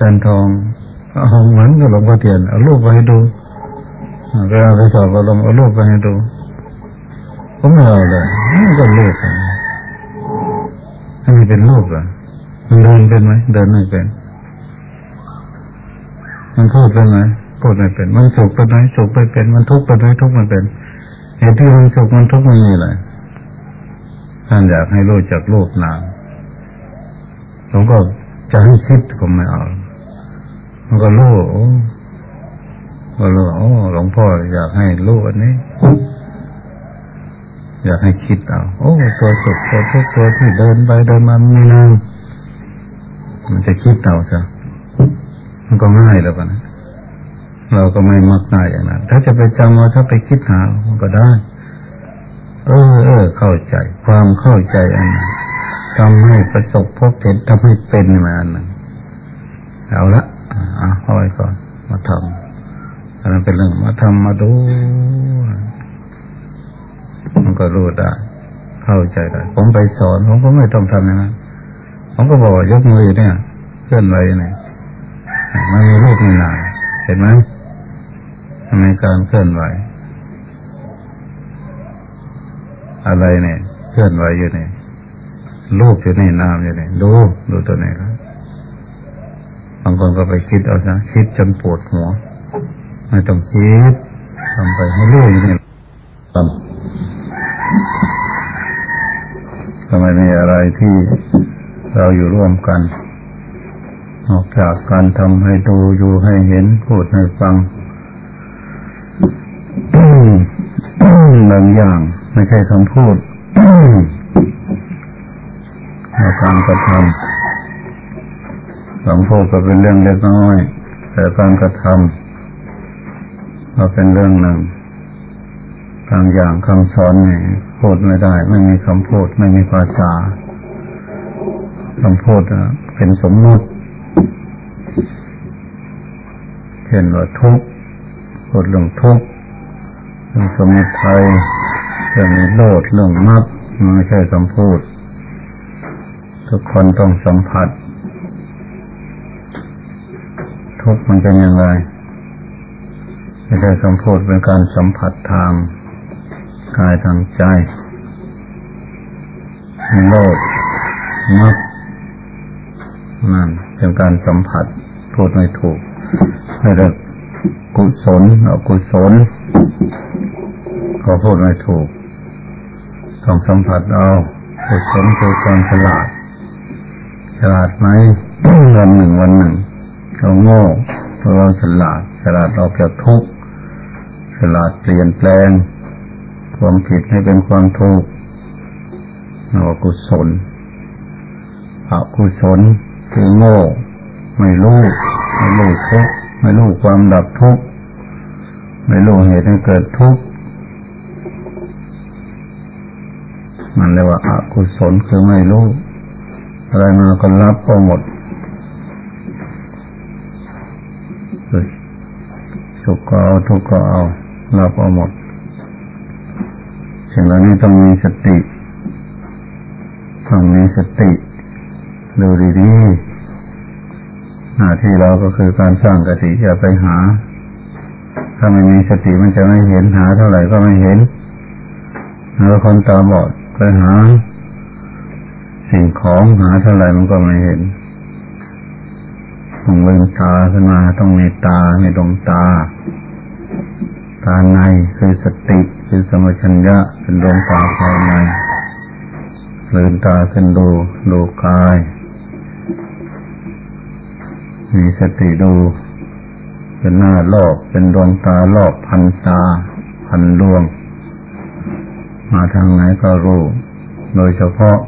จันทองเอาเหมือนกับหลวงพ่อเทียนเอารูปไปให้ดูเวลาไปสอบอารมณ์เอารูปไปให้ดูผมไม่เอาเลยนี่ก็รูปให้มันเป็นรูปอะมันเดินเป็นไหมเดินไม่เป็นมันพูดเป็นไหมพูดไม่เป็น มันสุขเป็นไหมสุขไม่เป็น มันทุกข์เป็นไหมทุกข์ไม่เป็นเหตุที่มันสุขมันทุกข์มันมีอะไรท่านอยากให้รู้จักรูปนามผมก็จะให้คิดก็ไม่เอา มันก็รู้ก็รู้โอ้หลวงพ่ออยากให้รู้อันนี้ อยากให้คิดเอาโอ้ตัวสุขตัวทุกตัวที่เดินไปเดินมามีนามมันจะคิดเอาซะมันก็ง่ายแล้วกันนะเราก็ไม่มักง่ายอย่างนั้น ถ้าจะไปจำเอาถ้าไปคิดหา มันก็ได้ เออเออเข้าใจ ความเข้าใจอันนั้นทำให้ประสบพบเห็นทำให้เป็นมาอันนั้นเอาละ อะเอาไว้ก่อน มาทำอันนั้นเป็นเรื่องมาทำมาดู มันก็รู้ได้เข้าใจได้ผมไปสอนผมก็ไม่ต้องทำอย่างนั้นผมก็บอกยกมือเนี่ยเคลื่อนไหวเนี่ยมันมีรูปมีนามเห็นไหมในการเคลื่อนไหว อะไรเนี่ย เคลื่อนไหวอยู่เนี่ยรูปอยู่ในนามอยู่เนี่ยดูดูตัวไหนครับ บางคนก็ไปคิดเอาซะคิดจนปวดหัวไม่ต้องคิดทำไปให้รู้อยเนี่ยทำทำไมมีอะไรที่เราอยู่ร่วมกัน นอกจากการทำให้ดูอยู่ให้เห็นพูดให้ฟังบางอย่างไม่ใช่คำพูดเราการกระทำ คำพูดก็เป็นเรื่องเล็กน้อย แต่การกระทำก็เป็นเรื่องหนึ่งบางอย่างคำสอนนี่พูดไม่ได้ ไม่มีคำพูด ไม่มีภาษาคำพูดเป็นสมมติเช่นว่าทุกข์พูดเรื่องทุกข์เรื่องสมุทัยเรื่องโรธเรื่องมรรคมันไม่ใช่คำพูด ทุกคนต้องสัมผัส ทุกข์มันเป็นยังไงไม่ใช่คำพูดเป็นการสัมผัสทางกายทางใจโรธมรรคนั่นเป็นการสัมผัสพูดไม่ถูกไม่ได้กุศลอกุศลก็พูดไม่ถูก ต้องสัมผัสเอากุศลคือความฉลาด ฉลาดไหมวันหนึ่งวันหนึ่ง เราโง่เราฉลาดฉลาดเราเกี่ยวทุกข์ฉลาดเปลี่ยนแปลง ความผิดให้เป็นความถูกเรากุศลอกุศลคือโง่ ไม่รู้ไม่รู้ทุกข์ไม่รู้ความดับทุกข์ไม่รู้เหตุให้เกิดทุกข์มันเรียกว่าอากุศลคือไม่รู้อะไรมาก็รับก็หมด สุขก็เอาทุกข์ก็เอารับเอาหมดสิ่งเหล่านี้ต้องมีสติต้องมีสติดูดีๆหน้าที่เราก็คือการสร้างกติอย่าไปหา ถ้าไม่มีสติมันจะไม่เห็นหาเท่าไหร่ก็ไม่เห็นแล้วคนตาบอดไปหา สิ่งของหาเท่าไหร่มันก็ไม่เห็น ต้องเลืมตาขึ้นมาต้องมีตามีดวงตา ตาในคือสติคือสมชัญญะเป็นดวงตาภายในลืมตาขึ้นดูดูกาย มีสติดู เป็นหน้าลอกเป็นดวงตาลอกพันตาพันดวง มาทางไหนก็รู้ โดยเฉพาะ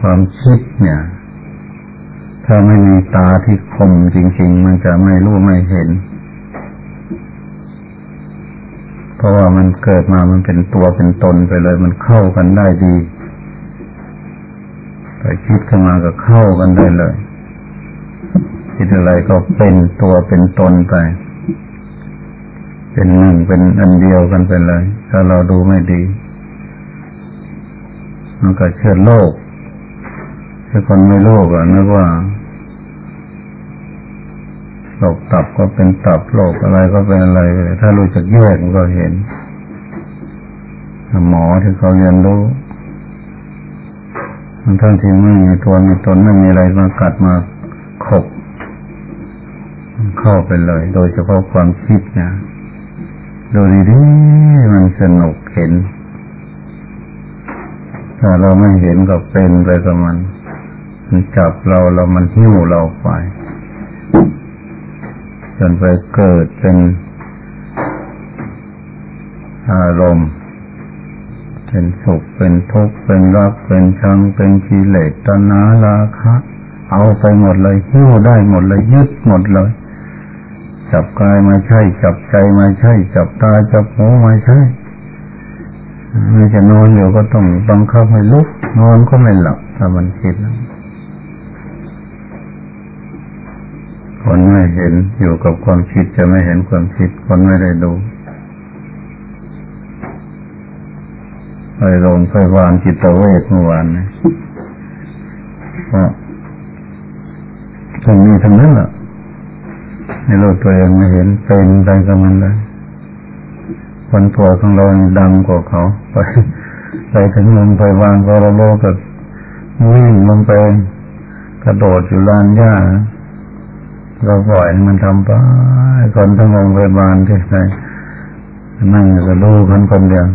ความคิดเนี่ย ถ้าไม่มีตาที่คมจริง ๆ มันจะไม่รู้ไม่เห็น เพราะว่ามันเกิดมามันเป็นตัวเป็นตนไปเลย มันเข้ากันได้ดีไปคิดขึ้นมาก็เข้ากันได้เลย คิดอะไรก็เป็นตัวเป็นตนไป เป็นหนึ่งเป็นอันเดียวกันไปเลย ถ้าเราดูไม่ดี มันก็เชื่อโลก ถ้าคนไม่โลกอะนึกว่าโรคตับก็เป็นตับโรคอะไรก็เป็นอะไร ถ้ารู้จักแยกมันก็เห็น หมอที่เขาเรียนรู้มันทั้งที่ไม่มีตัวมีตนไม่มีอะไรมากัดมาขบ เข้าไปเลย โดยเฉพาะความคิดเนี่ยดูดีๆมันสนุกเห็น ถ้าเราไม่เห็นก็เป็นไปกับมัน มันจับเราเรามันหิ้วเราไป จนไปเกิดเป็นอารมณ์ เป็นสุข เป็นทุกข์ เป็นรัก เป็นชัง เป็นกิเลสตัณหาราคะ เอาไปหมดเลยหิ้วได้หมดเลยยึดหมดเลย จับกายมาใช่ จับใจมาใช่ จับตาจับหูมาใช่ไม่จะนอนอยู่ก็ต้องบังคับให้ลุก นอนก็ไม่หลับถ้ามันคิดแล้ว คนไม่เห็นอยู่กับความคิดจะไม่เห็นความคิด คนไม่ได้ดูไปโรงพยาบาลจิตเวชเมื่อวานนะก็ตรงนี้ทั้งนั้นแหละในโลกตัวเองไม่เห็นเป็นไปกับมันเลยคนตัวของเราดังกว่าเขาไปไปถึงโรงพยาบาลก็เราโลก็วิ่งลงไปกระโดดอยู่ลานหญ้า เราปล่อยมันทำไปคนทั้งโรงพยาบาลที่ไหนนั่งก็ดูคนคนเดียว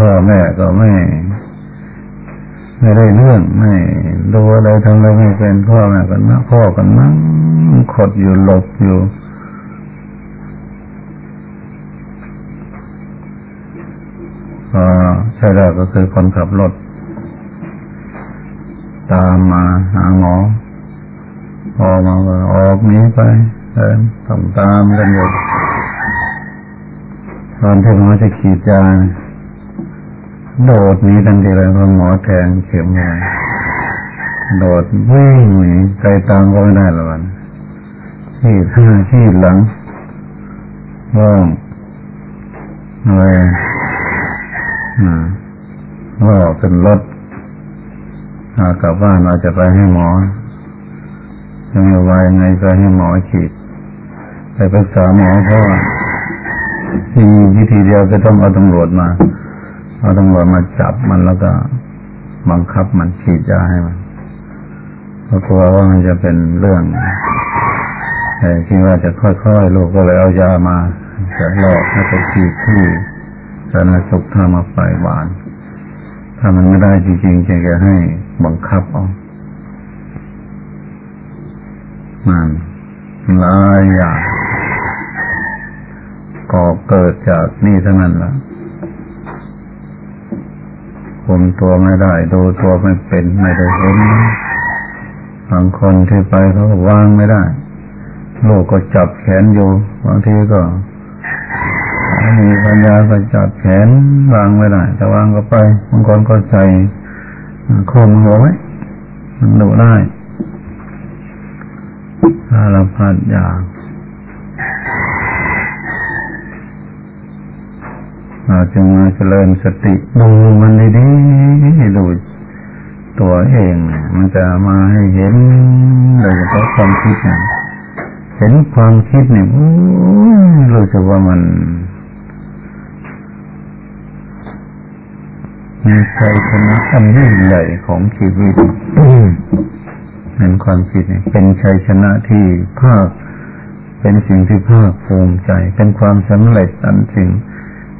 พ่อแม่ก็ไม่ ไม่ได้เรื่องไม่ดูอะไรทำอะไรไม่เป็นพ่อแม่กันนะพ่อกันนั่งขดอยู่หลบอยู่ก็ใช่แล้วก็คือคนขับรถ ตามมาหาหมอ พอมาก็ออกนี้ไปเดินต้องตามกันอยู่ตอนที่หมอจะขีดยาโดดนี้ทันทีเลยพอหมอแทงเข็มมาโดดวิ่งหนีใจตามก็ไม่ได้ละวันที่ข้าที่หลังว่างเลยอ่าก็เป็นรถกลับบ้านเราจะไปให้หมอ จะมีวายไงไปให้หมอฉีดไปปรึกษาหมอเพราะว่าที่วิธีเดียวจะต้องเอาตำรวจมาเอาตำรวจมาจับมันแล้วก็บังคับมันฉีดยาให้มันเพราะกลัวว่ามันจะเป็นเรื่องแต่คิดว่าจะค่อยๆลูกก็เลยเอายามาจะหลอกให้ไปฉีดที่สาธารณสุขทำมาฝ่หวาน ถ้ามันไม่ได้จริงๆจะให้บังคับเอา หลายอย่างก่อเกิดจากนี่ทั้งนั้นแหละคุมตัวไม่ได้ ดูตัวไม่เป็นไม่ได้เห็นบางคนที่ไปเขาวางไม่ได้ลูกก็จับแขนอยู่บางทีก็มีปัญญาก็จับแขนวางไม่ได้จะวางก็ไปบางคนก็ใส่คมหัวไว้มันดูได้ สารพัดอย่างเราจึงมาเจริญสติดูมันดีๆดูตัวเอง มันจะมาให้เห็นโดยเฉพาะความคิดเนี่ยเห็นความคิดเนี่ยรู้สึกว่ามันมีชัยชนะอันยิ่งใหญ่ของชีวิต เห็นความคิดเนี่ยเป็นชัยชนะที่ภาค เป็นสิ่งที่ภาคภูมิใจ เป็นความสำเร็จอันสิ่ง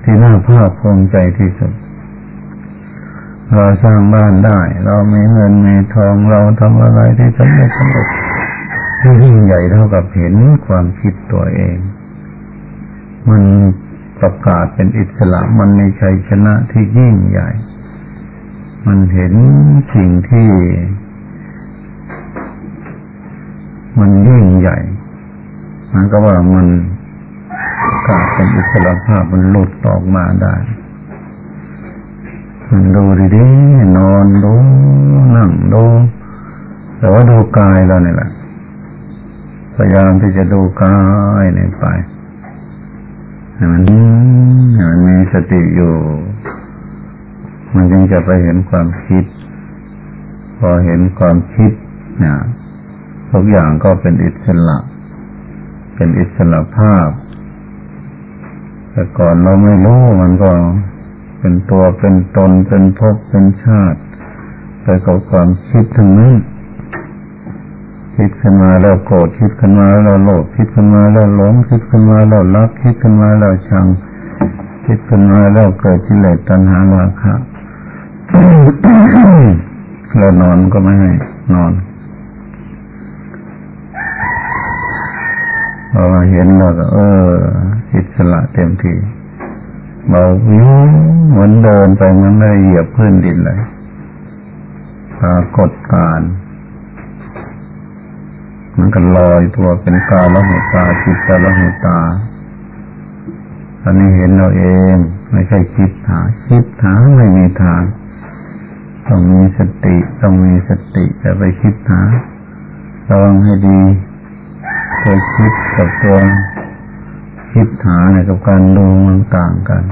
ที่น่าภาคภูมิใจที่สุด เราสร้างบ้านได้ เรามีเงินมีทองเราทำอะไรที่สำเร็จสำเร็จที่ยิ่งใหญ่เท่ากับเห็นความคิดตัวเอง มันประกาศเป็นอิสระมันในชัยชนะที่ยิ่งใหญ่ มันเห็นสิ่งที่ มันยิ่งใหญ่มันก็ว่ามันกาศเป็นอิสระภาพมันหลุดออกมาได้ มันดูดีๆนอนดูนั่งดู แต่ว่าดูกายเราเนี่ยแหละพยายามที่จะดูกายเนี่ยไปให้มันให้มันมีสติอยู่ มันจึงจะไปเห็นความคิด พอเห็นความคิดเนี่ย ทุกอย่างก็เป็นอิสระ เป็นอิสระภาพ แต่ก่อนเราไม่รู้มันก็เป็นตัวเป็นตนเป็นภพเป็นชาติแต่กับความคิดทั้งนั้นคิดขึ้นมาแล้วโกรธคิดขึ้นมาแล้วโลภคิดขึ้นมาแล้วหลงคิดขึ้นมาแล้วรักคิดขึ้นมาแล้วชัง คิดขึ้นมาแล้วเกิดกิเลสตัณหาราคะแล้วนอนก็ไม่ให้นอน พอมาเห็นเราก็ เอออิสระเต็มที่เบาวิวเหมือนเดินไปมันไม่เหยียบพื้นดินเลยปรากฏการมันก็ลอยตัวเป็นกาละหูตาจิตาละหูตาตอนนี้เห็นเราเอง ไม่ใช่คิดหา คิดหาไม่มีทางต้องมีสติต้องมีสติจะไปคิดหาระวังให้ดี เคยคิดกับตัวคิดหาเนี่ยกับการดูมันต่างกัน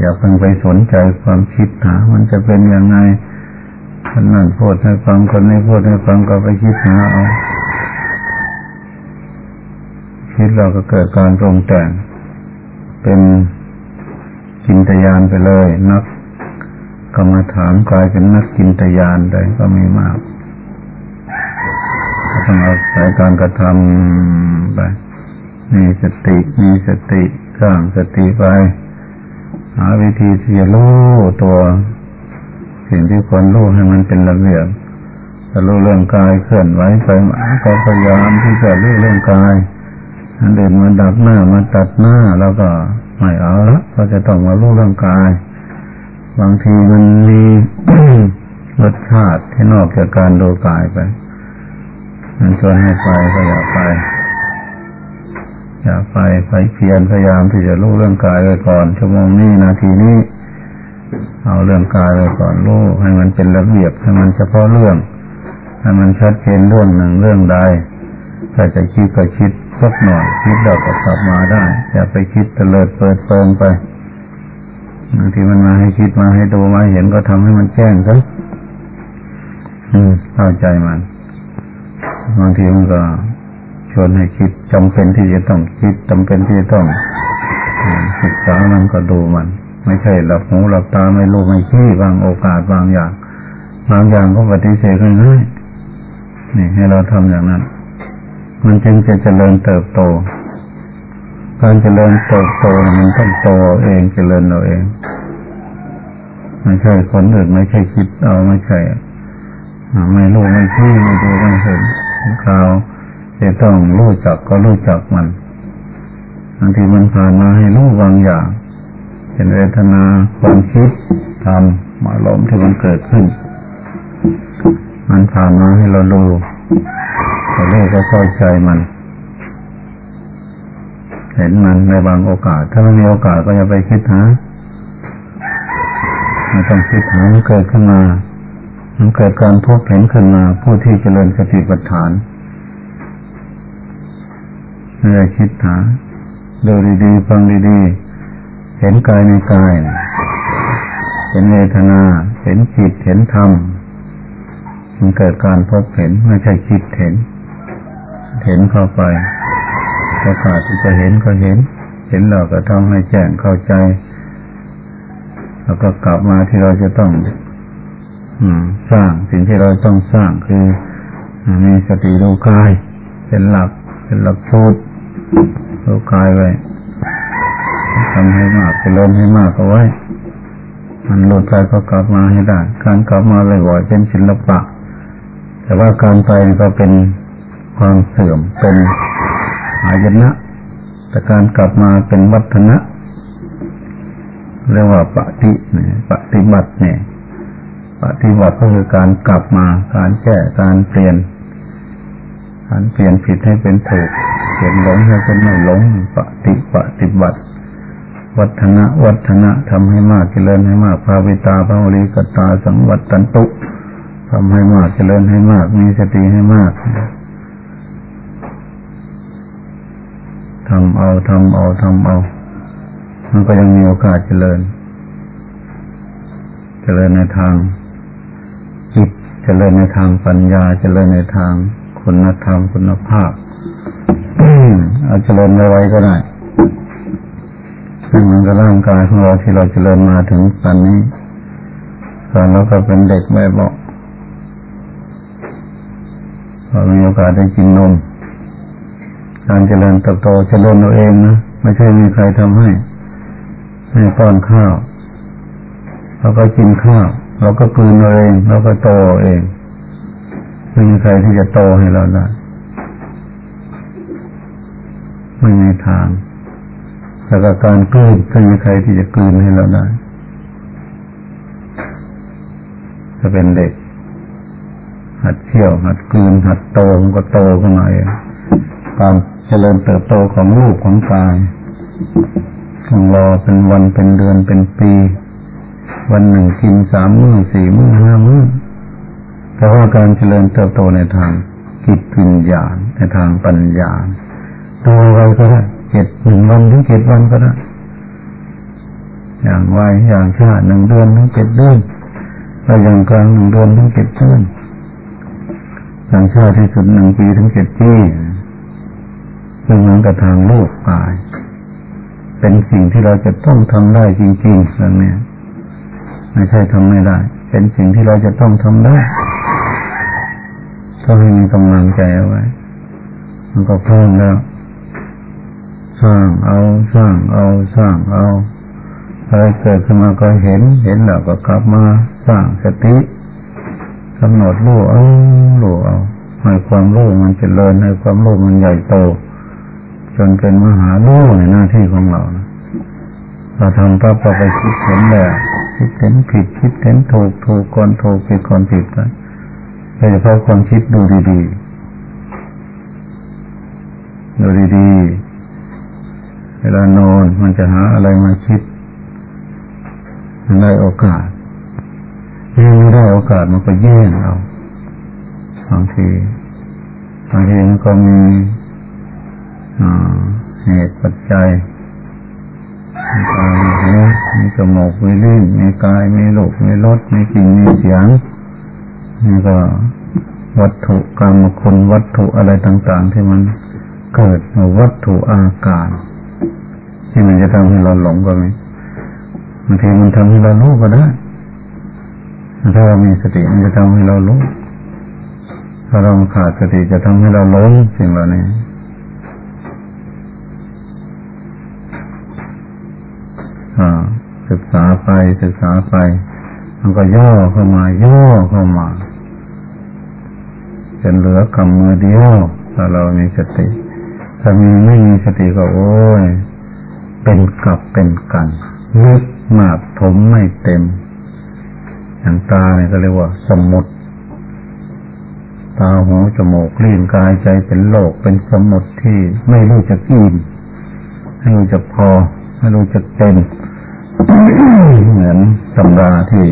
อย่าเพิ่งไปสนใจความคิดหา มันจะเป็นยังไงคนนั่นพูดให้ฟังคนนี้พูดให้ฟังก็ไปคิดหาเอาคิดเราก็เกิดการปรงแต่ง เป็นจินตยานไปเลย นักกรรมฐานกลายเป็นนักจินตยานได้ก็มีมาก ต้องอาใช้การกระทำไป มีสติ มีสติสร้างสติไป หาวิธีที่จะรู้ตัว สิ่งที่ควรรู้ให้มันเป็นระเบียบจะรู้เรื่องกายเคลื่อนไหวไปมาก็พยายามที่จะรู้เรื่องกายอันเดินมาดับหน้ามาตัดหน้าแล้วก็ไม่เอาละก็จะต้องมารู้เรื่องกาย บางทีมันมีรสชาติที่นอกจากการดูกายไป มันชวนให้ไปก็อย่าไป อย่าไปไปเพียรพยายามที่จะรู้เรื่องกายไว้ก่อนชั่วโมงนี้นาทีนี้ เอาเรื่องกายไว้ก่อนรู้ให้มันเป็นระเบียบให้มันเฉพาะเรื่อง ให้มันชัดเจนเรื่องหนึ่งเรื่องใดถ้าจะคิดก็คิดสักหน่อยคิดเดี๋ยวก็กลับมาได้อย่าไปคิดเตลิดเปิดเปิงไปบางทีมันมาให้คิดมาให้ดูมาเห็นก็ทำให้มันแจ้งซะอืมเข้าใจมัน บางทีมันก็ชวนให้คิดจำเป็นที่จะต้องคิดจำเป็นที่จะต้องศึกษามันก็ดูมัน ไม่ใช่หลับหูหลับตาไม่รู้ไม่ขี้บางโอกาสบางอย่างบางอย่างก็ปฏิเสธง่ายๆนี่ให้เราทำอย่างนั้น มันจึงจะเจริญเติบโต การเจริญเติบโตมันต้องโตเองเจริญเราเอง ไม่ใช่คนอื่นไม่ใช่คิดเอาไม่ใช่ ไม่รู้ไม่ชี้ไม่ดูไม่เห็นคราวจะต้องรู้จักก็รู้จักมันบางทีมันผ่านมาให้รู้บางอย่างเป็นเวทนาความคิดทำมาลมที่มันเกิดขึ้น มันผ่านมาให้เราดูเราเรียกก็เข้าใจมัน เห็นมันในบางโอกาส ถ้าไม่มีโอกาสก็อย่าไปคิดหาไม่ต้องคิดหามันเกิดขึ้นมา มันเกิดการพบเห็นขึ้นมาผู้ที่เจริญสติปัฏฐานไม่ได้คิดหาดูดีๆฟังดีๆ เห็นกายในกาย เห็นเวทนา เห็นจิต เห็นธรรม มันเกิดการพบเห็นไม่ใช่คิดเห็น เห็นเข้าไปโอกาสที่จะเห็นก็เห็น เห็นเราก็ทำให้แจ้งเข้าใจ แล้วก็กลับมาที่เราจะต้อง สร้างสิ่งที่เราต้องสร้างคือมีสติดูกาย เป็นหลัก เป็นหลักพูดดูกายไว้ทำให้มากเป็นลมให้มากเอาไว้ มันหลุดไปก็กลับมาให้ได้ การกลับมาเลยบ่อยเป็นศิลปะ แต่ว่าการไปก็เป็นความเสื่อมเป็นหายนะแต่การกลับมาเป็นวัฒนะเรียกว่าปฏิปฏิบัติเนี่ย ปฏิบัติก็คือการกลับมาการแก้การเปลี่ยน การเปลี่ยนผิดให้เป็นถูกเปลี่ยนหลงให้เป็นไม่หลงปฏิปฏิบัติ วัฒนะวัฒนะทำให้มากเจริญให้มากภาวิตาภาวริกตาสังวัตตันตุทำให้มากเจริญให้มาก มีสติให้มากทำเอาทำเอาทำเอา มันก็ยังมีโอกาสเจริญ เจริญในทาง จิตเจริญในทางปัญญาเจริญในทางคุณธรรมคุณภาพเอาเจริญไว้ก็ได้เหมือนกับร่างกายของเราที่เราเจริญมาถึงตอนนี้ตอนเราก็เป็นเด็กไม่บอกเรามีโอกาสได้กินนมการเจริญเติบโตเจริญเราเองนะไม่ใช่มีใครทำให้ให้ป้อนข้าวเราก็กินข้าว เราก็กลืนเราเองเราก็โตเองไม่มีใครที่จะโตให้เราได้ไม่มีทางแล้วก็การกลืนไม่มีใครที่จะกลืนให้เราได้จะเป็นเด็ก หัดเที่ยว หัดกลืน หัดโตมันก็โตขึ้นมาเองการเจริญเติบโตของลูกของกายต้องรอเป็นวันเป็นเดือนเป็นปี วันหนึ่งกินสามมื้อสี่มื้อห้ามื้อแต่ว่าการเจริญเติบโตในทางจิตวิญญาณในทางปัญญาตัวอะไรก็ได้เจ็ดหนึ่งวันถึงเจ็ดวันก็ได้อย่างวัยอย่างชาหนึ่งเดือนถึงเจ็ดเดือนแล้วอย่างกลางหนึ่งเดือนถึงเจ็ดเดือนอย่างชาที่สุดหนึ่งปีถึงเจ็ดปีซึ่งเหมือนกับทางโลกกาย เป็นสิ่งที่เราจะต้องทำได้จริงๆเรื่องนี้ ไม่ใช่ทำไม่ได้ เป็นสิ่งที่เราจะต้องทำได้ก็ให้มีกำลังใจเอาไว้ มันก็เพิ่มแล้ว สร้างเอาสร้างเอาสร้างเอาอะไรเกิดขึ้นมาก็เห็น เห็นแล้วก็กลับมาสร้างสติกำหนดรู้เอารู้เอาให้ความรู้มันจเจริญให้ความรู้มันใหญ่โต จนเป็นมหารู้ในหน้าที่ของเราเราทำปั๊บเราไปคิดเห็นแหละ คิดเห็นผิดคิดเห็นถูกถูกก่อนถูกผิดก่อนผิดไปโดยเฉพาะความคิดดูดีๆดูดีๆเวลานอนมันจะหาอะไรมาคิดมันได้โอกาสยิ่งไม่ได้โอกาสมันก็แย่งเอาบางทีบางทีมันก็มีเหตุปัจจัย ตามีหูมีจมูกมีลิ้นมีกายมีลูกมีรสมีกลิ่นมีเสียงนี่ก็วัตถุกรรมคุณวัตถุอะไรต่าง ๆ ที่มันเกิดวัตถุอาการที่มันจะทำให้เราหลงก็มีบางทีมันทำให้เรารู้ก็ได้ถ้าเรามีสติมันจะทำให้เรารู้ถ้าเราขาดสติจะทำให้เราหลงสิ่งเหล่านี้ ศึกษาไปศึกษาไป มันก็ย่อเข้ามา ย่อเข้ามาจนเหลือกำมือเดียวถ้าเรามีสติ ถ้ามีไม่มีสติก็โอ้ยเป็นกับเป็นกันลึกมากถมไม่เต็มอย่างตาเนี่ยก็เรียกว่า สมุดตาหูจมูกลิ้นกายใจเป็นโลกเป็นสมุดที่ไม่รู้จะกินไม่รู้จะพอ ไม่รู้จะเป็นเหมือนตำราที่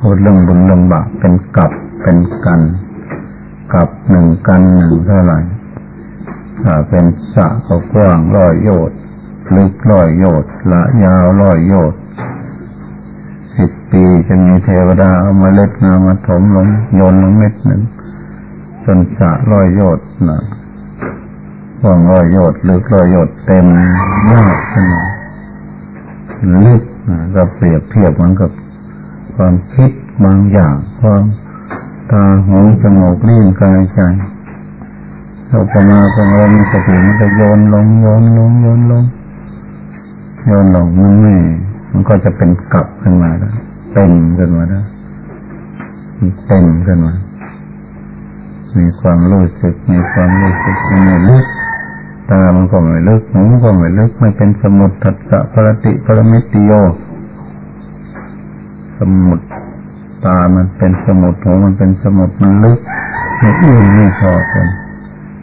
พูดเรื่องบุญเรื่องบาปเป็นกับเป็นกัน กับหนึ่งกันหนึ่งเท่าไหร่ถ้าเป็นสะก็กว้างร้อยโยชน์ลึกร้อยโยชน์ละยาวร้อยโยชน์สิบปีจะมีเทวดาเอามาเล็ดงามาถมลงโยนลงเม็ดหนึ่งจนสะร้อยโยชน์นะ กว้างร้อยโยชน์ลึกร้อยโยชน์เต็มมากขึ้นลึกนะก็เปรียบเทียบเหมือนกับความคิดบางอย่าง ความตาหูจมูกลิ้นกายใจเราไปมาเป็นเรามีสติมันจะโยนลงโยนลงโยนลงโยนลงมันไม่มันก็จะเป็นกลับขึ้นมาแล้วเต็มขึ้นมาแล้วเต็มขึ้นมามีความรู้สึกมีความรู้สึกมีลึก ตามันก็ไม่ลึกหูก็ไม่ลึกไม่เป็นสมุดทัศะปรติปรมิติโย สมุดตามันเป็นสมุดหูมันเป็นสมุดมันลึกไม่อื่นไม่พอกัน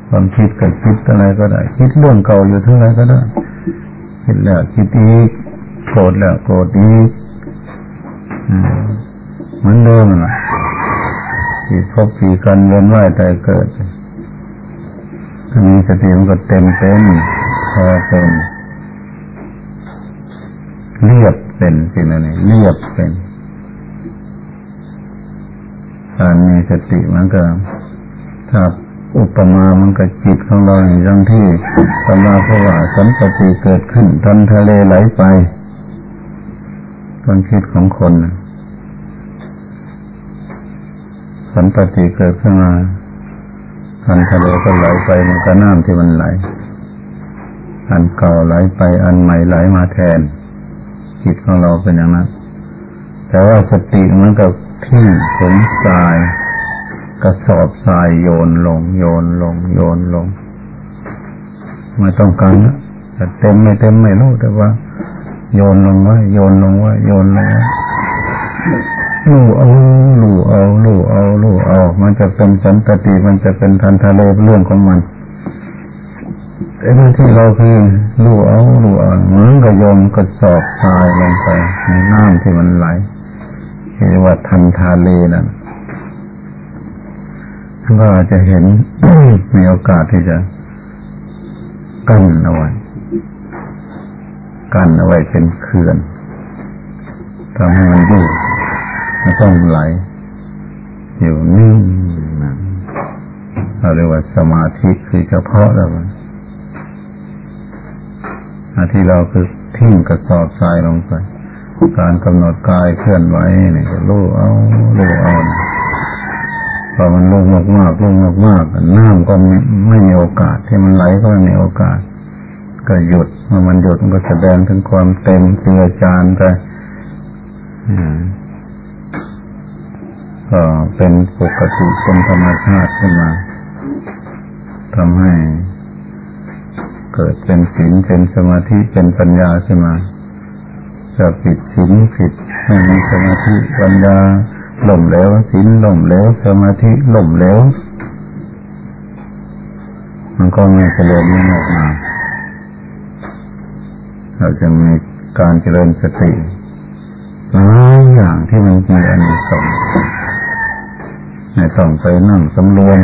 ความคิดกับคิดอะไรก็ได้ คิดเรื่องเก่าอยู่เท่าไรก็ได้ คิดแล้วคิดอีกโกรธแล้วโกรธอีกเหมือนเดิมนะที่พบปีกันเวียนว่ายใจเกิด ถ้ามีสติมันก็เต็มเป็นพอเป็น เรียบเป็นสิ่งนั้นเรียบเป็นการมีสติมันก็ถ้าอุปมา มันก็จิตของเราอย่างที่สมาเพราะว่าสันตติเกิดขึ้นทันทะเลไหลไปความคิดของคนสันตติเกิดขึ้นมา ทันทะเลก็ไหลไปมันก็น้ำที่มันไหล อันเก่าไหลไปอันใหม่ไหลมาแทน จิตของเราเป็นอย่างนั้น แต่ว่าสติมันกับที่ผลทรายกระสอบทรายโยนลง โยนลง โยนลงไม่ต้องการนแต่เต็มไม่เต็มไม่รู้แต่ว่า โยนลงไว้โยนลงไว้โยนลงไว้ ลู่เอาลู่เอาลู่เอาลู่เอา มันจะเป็นสันตติมันจะเป็นทันทะเลเรื่องของมันไอ้ที่เราคือลู่เอาลู่เอาเหมือนกับโยนกระสอบทรายลงไปในน้ำที่มันไหลเรียกว่าทันทะเลนั่นก็จะเห็นมีโอกาสที่จะกั้นเอาไว้กั้นเอาไว้เป็นเขื่อนทำให้มันอยู่ ไม่ต้องไหล อยู่นิ่งนะเราเรียกว่าสมาธิคือเฉพาะแล้วมันที่เราคือทิ้งกระสอบทรายลงไป การกำหนดกายเคลื่อนไหวเนี่ก็รู้เอารู้เอาพอมันลงมากมากลงมากมากน้ำก็ไม่มีโอกาส ที่มันไหลก็ไม่มีโอกาส ก็หยุดเมื่อมันหยุดมันก็แสดงถึงความเต็มเจือจานไป ก็เป็นปกติเป็นธรรมชาติขึ้นมาทำให้เกิดเป็นศีลเป็นสมาธิเป็นปัญญาขึ้นมาจะผิดศีลผิดไม่มีสมาธิปัญญาหล่มแล้วศีลหล่มแล้วสมาธิหล่มแล้ว มันก็ไม่เจริญไม่ออกมาเราจะมีการเจริญสติหลายอย่างที่มันมีอันสอง ไม่ต้องไปนั่งสำรวม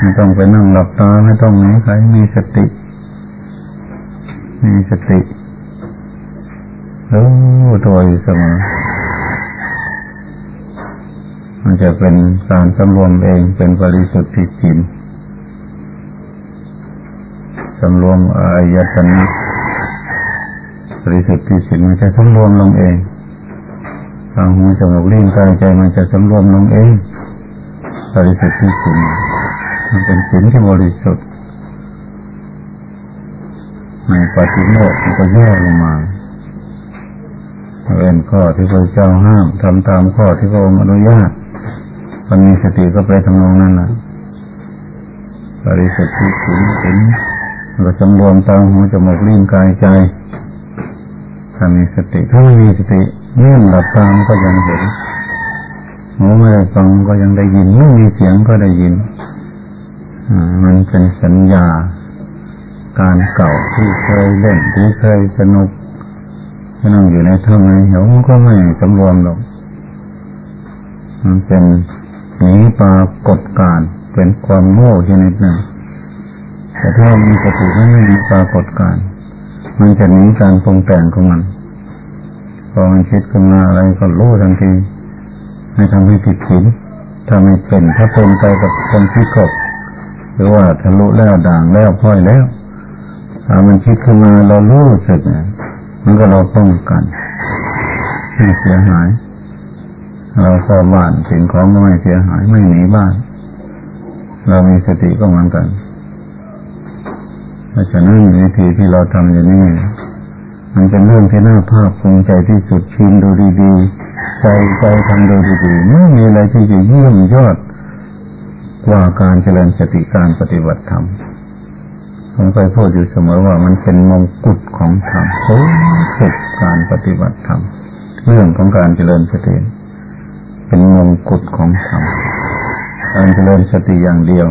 ไม่ต้องไปนั่งหลับตาไม่ต้องไหนใครมีสติ มีสติรู้ตัวอยู่เสมอมันจะเป็นการสำรวมเองเป็นบริสุทธิ์จิตสำรวมอายตนะบริสุทธิ์จิตมันจะสำรวมลงเอง ทางหูจมูกลิ้นกายใจมันจะสำรวมลงเองบริสุทธิ์จิตมันเป็นสิ่งที่บริสุทธิ์ในปฏิโมกข์มันก็แย่ลงมาเป็นข้อที่พระเจ้าห้ามทำตามข้อที่พระองค์อนุญาตคนมีสติก็ไปทำนองนั้นนะบริสุทธิ์ถึงถึงก็สำรวมตาหูจมูกลิ้นกายใจถ้ามีสติถ้าไม่มีสติ นื่อหลับตามก็ยังเห็นหูไม่ได้ฟังก็ยังได้ยินไม่มีเสียงก็ได้ยินมันเป็นสัญญา การเก่าที่เคยเล่นที่เคยสนุกนั่งอยู่ในท่งในเหวก็ไม่สำรวมหรอก มันเป็นหนีปรากฏการเป็นความโง่ชนิดหนึ่งแต่ถ้ามีสติไม่มีปรากฏการมันจะหนีการปรุงแต่งของมัน พอมันคิดขึ้นมาอะไรก็รู้ทันที ไม่ทำให้ผิดศีลถ้าไม่เป็นถ้าเป็นไปกับคนที่กบหรือว่าทะลุแล้วด่างแล้วพ้อยแล้วถ้ามันคิดขึ้นมาเรารู้สึกเนี่ยมันก็เราป้องกันไม่เสียหาย เราเข้าบ้านสิ่งของก็ไม่เสียหายไม่หนีบ้าน เรามีสติก็เหมือนกันเพราะฉะนั้นวิธีที่เราทำอย่างนี้ มันเป็นเรื่องที่น่าภาคภูมิใจที่สุดชินดูดีๆใจใจทำดูดีๆไม่มีอะไรที่จะเยี่ยมยอดกว่าการเจริญสติการปฏิบัติธรรมผมเคยพูดอยู่เสมอว่ามันเป็นมงกุฎของธรรมสูงสุดการปฏิบัติธรรมเรื่องของการเจริญสติเป็นมงกุฎของธรรมการเจริญสติอย่างเดียว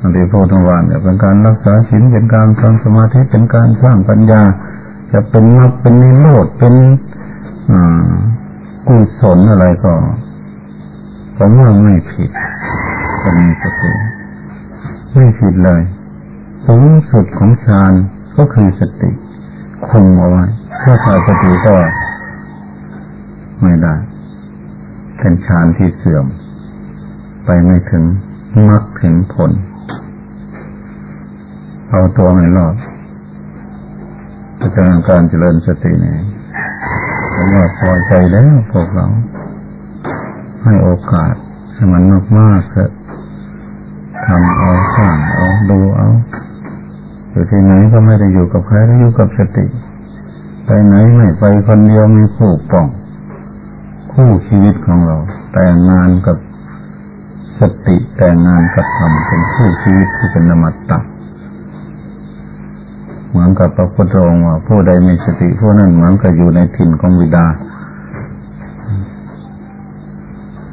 อันที่พูดทั้งวันเนี่ยเป็นการรักษาศีลเป็นการทำสมาธิเป็นการสร้างปัญญา จะเป็นมรรคเป็นนิโรธเป็นกุศลอะไรก็ผมว่าไม่ผิดจะมีสติไม่ผิดเลยสูงสุดของฌานก็คือสติ คุมเอาไว้ถ้าขาดสติก็ไม่ได้เป็นฌานที่เสื่อม ไปไม่ถึงมรรคถึงผล เอาตัวไม่รอด ประจารการเจริญสตินี่ผมว่าพอใจแล้วพวกเราให้โอกาสให้มันมากมากเถอะทำเอาสร้างเอาดูเอาอยู่ที่ไหนก็ไม่ได้อยู่กับใครอยู่กับสติ ไปไหนไม่ไปคนเดียวมีคู่ป้อง คู่ชีวิตของเรา แต่งงานกับสติแต่งงานกับธรรมเป็นคู่ชีวิตที่เป็นนมัตตะ เหมือนกับพระพุทธองค์ว่าผู้ใดมีสติผู้นั้นเหมือนกับอยู่ในถิ่นของวิดา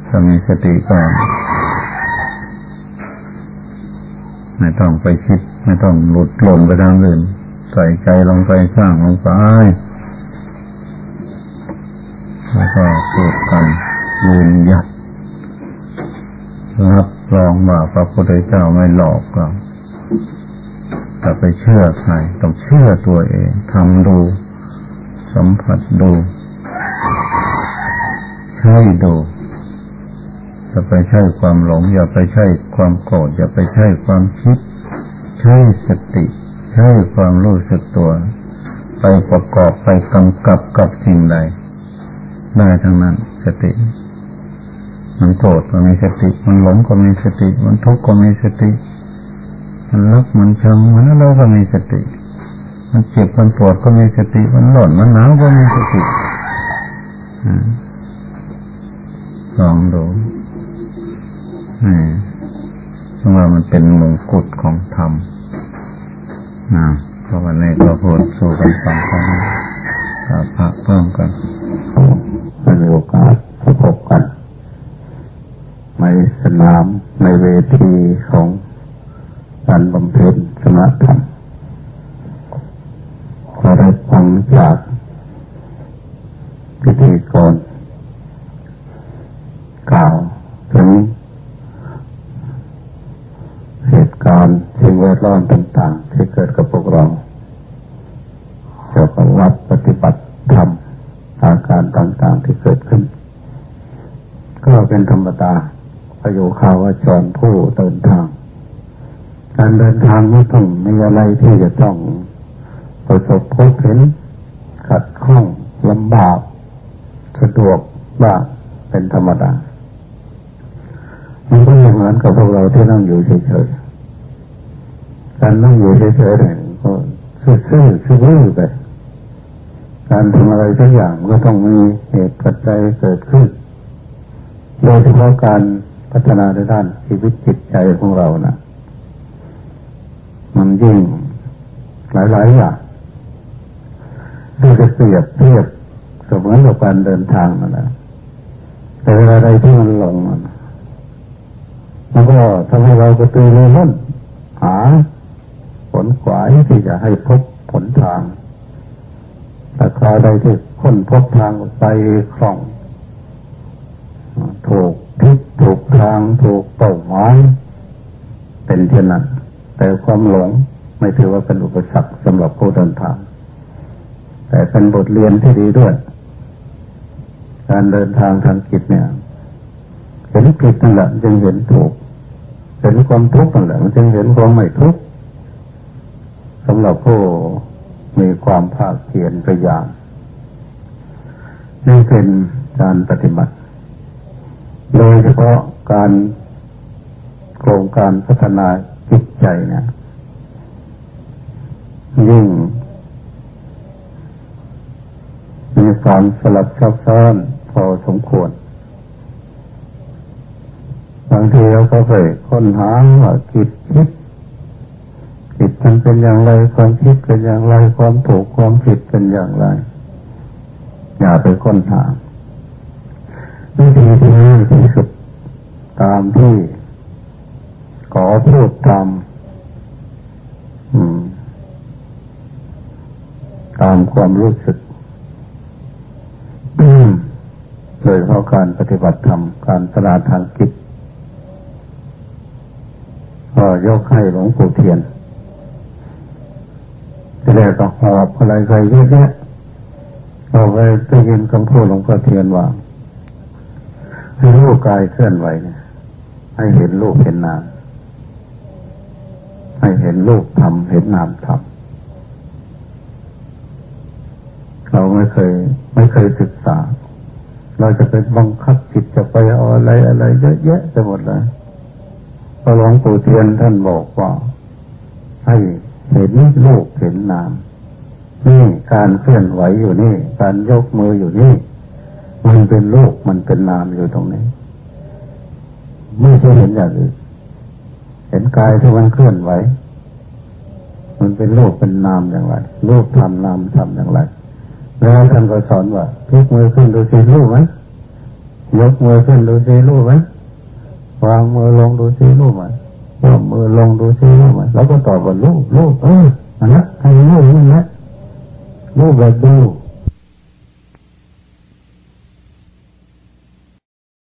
ถ้ามีสติก็ไม่ต้องไปคิด ไม่ต้องหลุดหล่นไปทางอื่น ใส่ใจลงไปสร้างลงไปแล้วก็พูดกันยืนยัดรับรองว่าพระพุทธเจ้าไม่หลอกเรา ถ้าไปเชื่อใครต้องเชื่อตัวเองทำดู สัมผัสดู ใช่ดูอย่าไปใช่ความหลง อย่าไปใช่ความโกรธอย่าไปใช่ความคิด ใช่สติ ใช่ความรู้สึกตัว ไปประกอบไปกำกับกับสิ่งใด ได้ทั้งนั้นสติ มันโกรธก็มีสติ มันหลงก็มีสติ มันทุกข์ก็มีสติ มันรักมันชังมันอะไรก็มีสติ มันเจ็บมันปวดก็มีสติ มันหล่นมันหนาวก็มีสติลองดูนี่เพราะว่ามันเป็นมงกุฎของธรรมนะเพราะวันนี้ก็พูดสู่กันฟังกันกับพระเพิ่มกันมีโอกาสพบกันในสนามในเวทีของ การบำเพ็ญสมาธรรมขอได้ฟังจากพิธีกรกล่าวถึงเหตุการณ์สิ่งแวดล้อมต่างๆ ที่เกิดกับพวกเราเกี่ยวกับวัดปฏิบัติธรรมอาการต่างๆที่เกิดขึ้น ก็เป็นธรรมดาประโยคาวจรผู้เดินทาง การเดินทางไม่ต้องมีอะไรที่จะต้องประสบพบเห็นขัดข้องลำบากสะดวกบ้างเป็นธรรมดามันก็เหมือนกับพวกเราที่นั่งอยู่เฉยๆการนั่งอยู่เฉยๆเนี่ยก็ซื่อๆซื่อๆไปการทำอะไรทุกอย่างก็ต้องมีเหตุปัจจัยเกิดขึ้น โดยเฉพาะการ พัฒนาในด้านชีวิตจิตใจของเรานะ่ะมันยิ่งหลายๆอย่างที่จะเปรียบเทียบเสมือนกับการเดินทางนั่นแหละแต่อะไรที่มันหลงมันมันก็ทำให้เราก็ตื่นเลยล้นหาผลขวายที่จะให้พบผลทางแต่คราวใดที่ค้นพบทางไปคล่องถูก ถูกทางถูกเป้าหมายเป็นเช่นนั้นแต่ความหลงไม่ถือว่าเป็นอุปสรรคสำหรับผู้เดินทาง แต่เป็นบทเรียนที่ดีด้วย การเดินทางทางจิตเนี่ยเห็นผิดนั่นแหละจึงเห็นถูกเห็นความทุกข์นั่นแหละมันจึงเห็นความไม่ทุกข์สำหรับผู้มีความภาคเพียรพยายามนี่เป็นการปฏิบัติ โดยเฉพาะการโครงการพัฒนาจิตใจเนี่ยยิ่งมีความสลับซับซ้อนพอสมควรบางทีเราก็เคยค้นหาว่าจิตคิดจิตมันเป็นอย่างไรความคิดเป็นอย่างไรความถูกความผิดเป็นอย่างไร อย่าไปค้นหา วิธีที่ดีที่สุด ตามที่ขอพูดตามตามความรู้สึกโดยเพราะการปฏิบัติธรรม การสลาทางกิจก็ยกให้หลวงปู่เทียนทีแรกก็หอบอะไรใครเยอะแยะเราไปได้ยินคำพูดหลวงพ่อเทียนว่า ให้รูปกายเคลื่อนไหวเนี่ยให้เห็นรูปเห็นนามให้เห็นรูปทำเห็นนามทำเราไม่เคย ไม่เคยศึกษา เราจะไปบังคับจิตจะไปเอาอะไรอะไรเยอะแยะไปหมดเลยพระหลวงปู่เทียนท่านบอกว่าให้เห็นรูปเห็นนามนี่การเคลื่อนไหวอยู่นี่ การยกมืออยู่นี่ มันเป็นรูปมันเป็นนามอยู่ตรงนี้ ไม่ใช่เห็นอย่างอื่นเห็นกายที่มันเคลื่อนไหว มันเป็นรูปเป็นนามอย่างไรรูปทำนามทำอย่างไร แล้วท่านก็สอนว่ายกมือขึ้นดูสิรู้ไหมยกมือขึ้นดูสิรู้ไหมวางมือลงดูสิรู้ไหมวางมือลงดูสิรู้ไหมแล้วก็ตอบว่ารู้รู้เอออันนั้นให้รู้นั่นแหละรู้แบบดู